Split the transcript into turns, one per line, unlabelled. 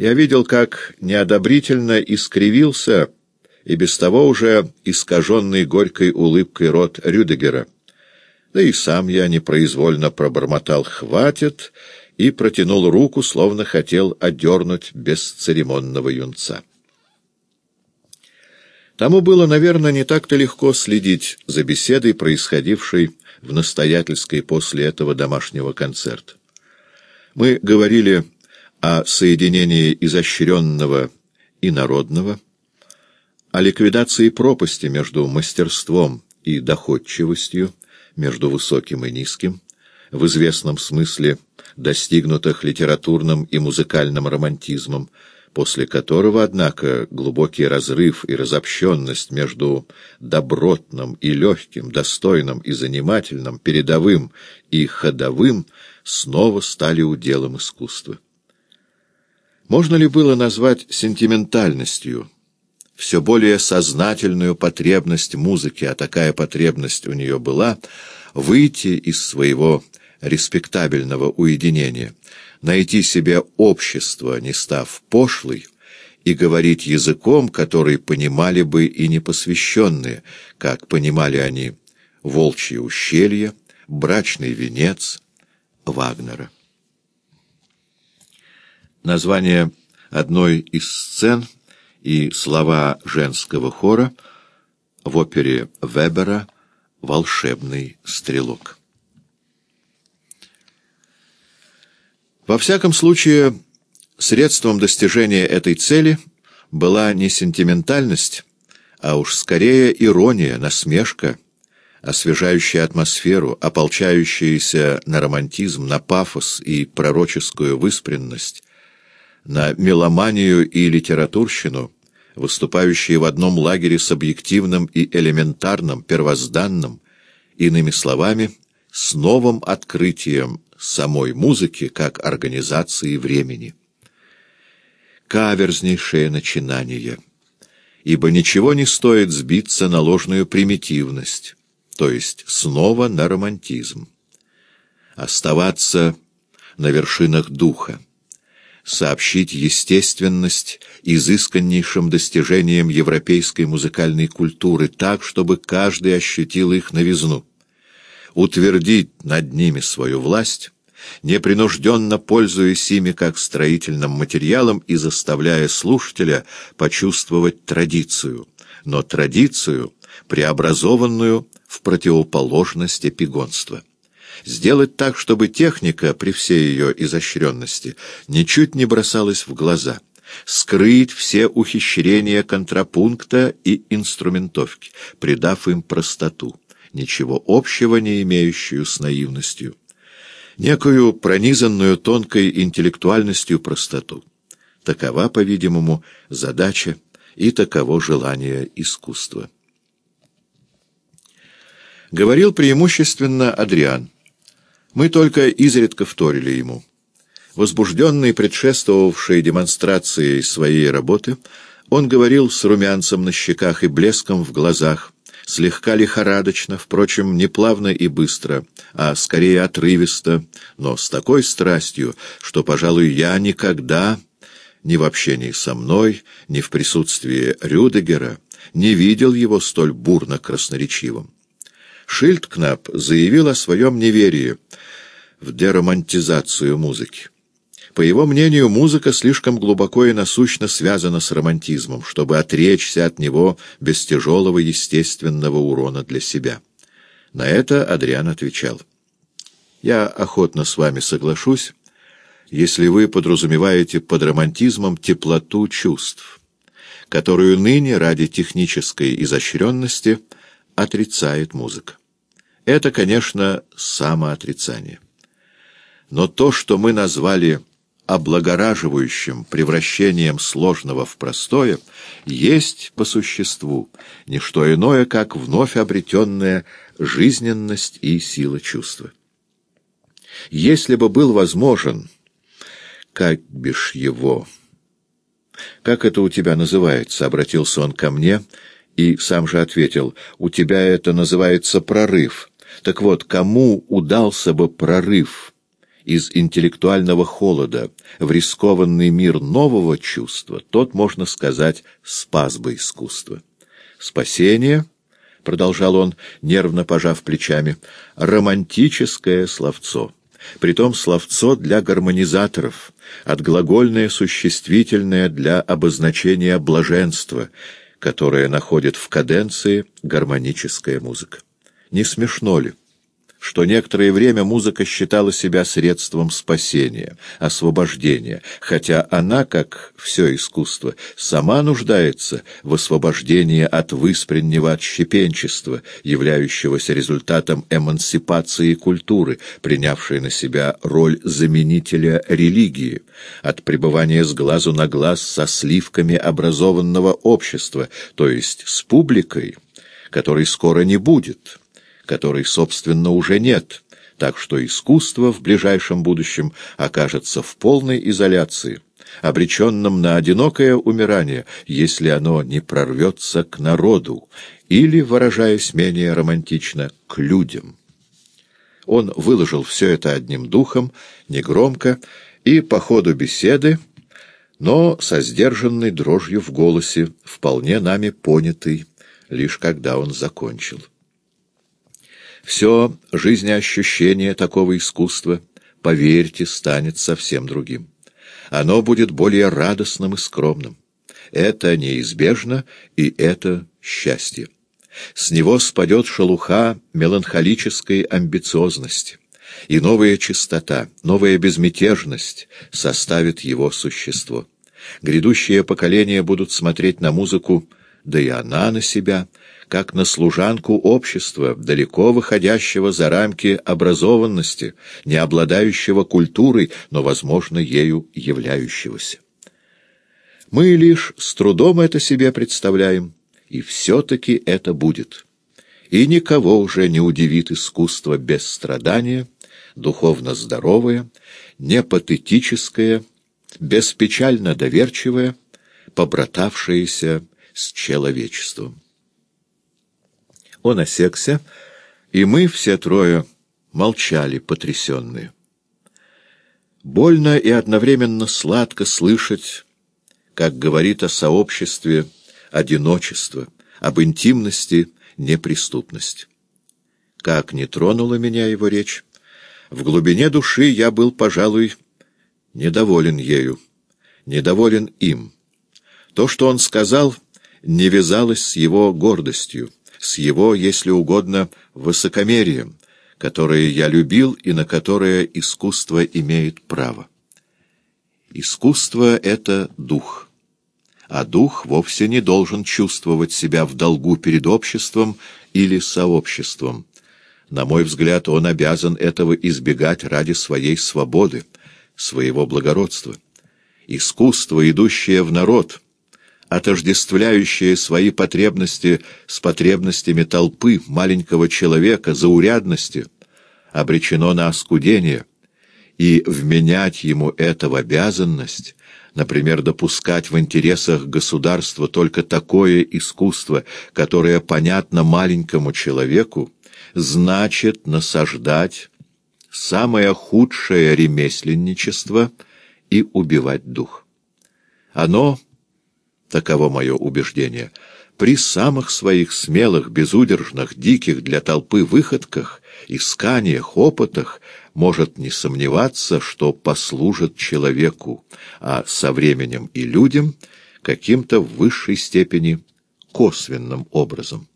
Я видел, как неодобрительно искривился и без того уже искаженный горькой улыбкой рот Рюдегера. Да и сам я непроизвольно пробормотал «хватит» и протянул руку, словно хотел одернуть бесцеремонного юнца. Тому было, наверное, не так-то легко следить за беседой, происходившей в настоятельской после этого домашнего концерта. Мы говорили о соединении изощренного и народного, о ликвидации пропасти между мастерством и доходчивостью, между высоким и низким, в известном смысле достигнутых литературным и музыкальным романтизмом, после которого, однако, глубокий разрыв и разобщенность между добротным и легким, достойным и занимательным, передовым и ходовым снова стали уделом искусства. Можно ли было назвать сентиментальностью все более сознательную потребность музыки, а такая потребность у нее была, выйти из своего респектабельного уединения, найти себе общество, не став пошлой, и говорить языком, который понимали бы и непосвященные, как понимали они «Волчье ущелье», «Брачный венец» Вагнера. Название одной из сцен и слова женского хора в опере Вебера «Волшебный стрелок». Во всяком случае, средством достижения этой цели была не сентиментальность, а уж скорее ирония, насмешка, освежающая атмосферу, ополчающаяся на романтизм, на пафос и пророческую выспренность, на меломанию и литературщину, выступающие в одном лагере с объективным и элементарным, первозданным, иными словами, с новым открытием самой музыки как организации времени. Каверзнейшее начинание, ибо ничего не стоит сбиться на ложную примитивность, то есть снова на романтизм. Оставаться на вершинах духа, сообщить естественность изысканнейшим достижениям европейской музыкальной культуры так, чтобы каждый ощутил их новизну утвердить над ними свою власть, непринужденно пользуясь ими как строительным материалом и заставляя слушателя почувствовать традицию, но традицию, преобразованную в противоположность эпигонства. Сделать так, чтобы техника, при всей ее изощренности, ничуть не бросалась в глаза — скрыть все ухищрения контрапункта и инструментовки, придав им простоту ничего общего не имеющую с наивностью, некую пронизанную тонкой интеллектуальностью простоту. Такова, по-видимому, задача и таково желание искусства. Говорил преимущественно Адриан. Мы только изредка вторили ему. Возбужденный предшествовавшей демонстрацией своей работы, он говорил с румянцем на щеках и блеском в глазах, слегка лихорадочно, впрочем, не плавно и быстро, а скорее отрывисто, но с такой страстью, что, пожалуй, я никогда, ни в общении со мной, ни в присутствии Рюдегера, не видел его столь бурно красноречивым. Шильдкнап заявил о своем неверии в деромантизацию музыки. По его мнению, музыка слишком глубоко и насущно связана с романтизмом, чтобы отречься от него без тяжелого естественного урона для себя. На это Адриан отвечал. «Я охотно с вами соглашусь, если вы подразумеваете под романтизмом теплоту чувств, которую ныне ради технической изощренности отрицает музыка. Это, конечно, самоотрицание. Но то, что мы назвали облагораживающим превращением сложного в простое, есть по существу не что иное, как вновь обретенная жизненность и сила чувства. Если бы был возможен, как бишь его... «Как это у тебя называется?» — обратился он ко мне и сам же ответил. «У тебя это называется прорыв. Так вот, кому удался бы прорыв?» из интеллектуального холода в рискованный мир нового чувства, тот, можно сказать, спас бы искусство. Спасение, — продолжал он, нервно пожав плечами, — романтическое словцо. Притом словцо для гармонизаторов, отглагольное существительное для обозначения блаженства, которое находит в каденции гармоническая музыка. Не смешно ли? что некоторое время музыка считала себя средством спасения, освобождения, хотя она, как все искусство, сама нуждается в освобождении от выспреннего отщепенчества, являющегося результатом эмансипации культуры, принявшей на себя роль заменителя религии, от пребывания с глазу на глаз со сливками образованного общества, то есть с публикой, которой скоро не будет» которой, собственно, уже нет, так что искусство в ближайшем будущем окажется в полной изоляции, обреченном на одинокое умирание, если оно не прорвется к народу или, выражаясь менее романтично, к людям. Он выложил все это одним духом, негромко, и по ходу беседы, но со сдержанной дрожью в голосе, вполне нами понятый, лишь когда он закончил. Все жизнеощущение такого искусства, поверьте, станет совсем другим. Оно будет более радостным и скромным. Это неизбежно, и это счастье. С него спадет шелуха меланхолической амбициозности, и новая чистота, новая безмятежность составит его существо. Грядущие поколения будут смотреть на музыку, да и она на себя — как на служанку общества, далеко выходящего за рамки образованности, не обладающего культурой, но, возможно, ею являющегося. Мы лишь с трудом это себе представляем, и все-таки это будет. И никого уже не удивит искусство без страдания, духовно здоровое, не патетическое, беспечально доверчивое, побратавшееся с человечеством. Он осекся, и мы все трое молчали, потрясенные. Больно и одновременно сладко слышать, как говорит о сообществе одиночество, об интимности неприступности. Как не тронула меня его речь, в глубине души я был, пожалуй, недоволен ею, недоволен им. То, что он сказал, не вязалось с его гордостью с его, если угодно, высокомерием, которое я любил и на которое искусство имеет право. Искусство — это дух, а дух вовсе не должен чувствовать себя в долгу перед обществом или сообществом. На мой взгляд, он обязан этого избегать ради своей свободы, своего благородства. Искусство, идущее в народ — отождествляющее свои потребности с потребностями толпы маленького человека, заурядности, обречено на оскудение, и вменять ему это в обязанность, например, допускать в интересах государства только такое искусство, которое понятно маленькому человеку, значит насаждать самое худшее ремесленничество и убивать дух. Оно таково мое убеждение, при самых своих смелых, безудержных, диких для толпы выходках, исканиях, опытах может не сомневаться, что послужит человеку, а со временем и людям каким-то в высшей степени косвенным образом.